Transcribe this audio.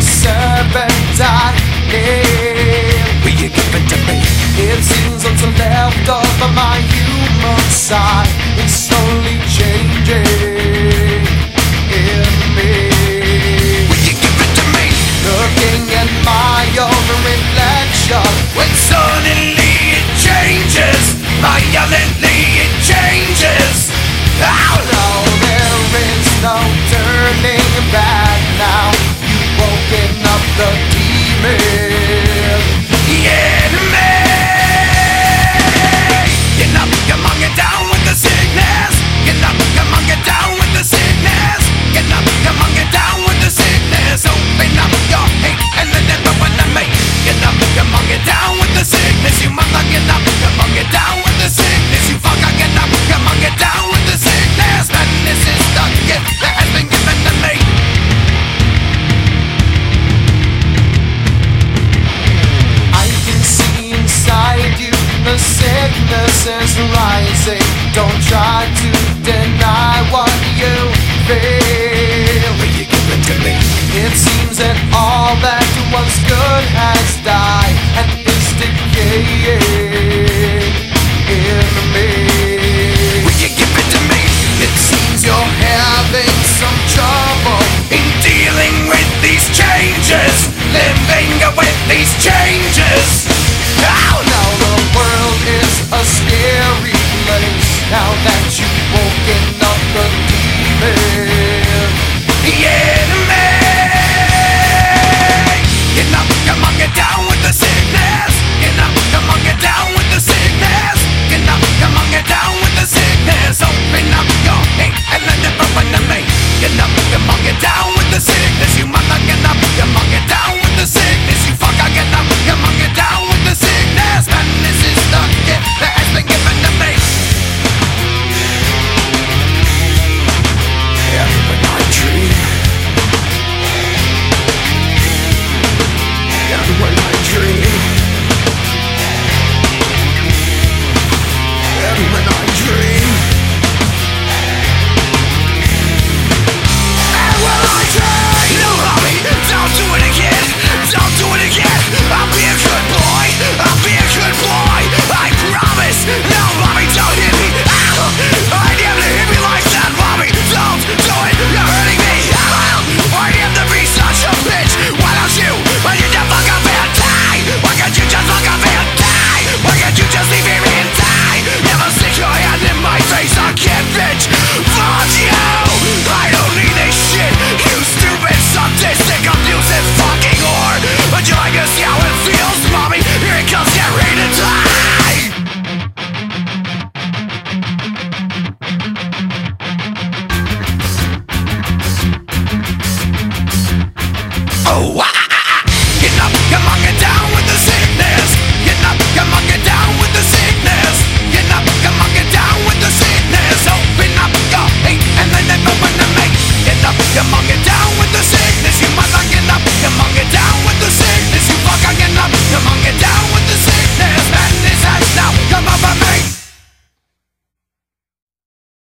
serpentine. Will you give it to me? It seems what's left of my human side is innocence rising. Don't try to deny what you feel. Will you give it to me? It seems that all that was good has died and is decaying in me. Will you give it to me? It seems you're having some trouble in dealing with these changes, living with these changes. that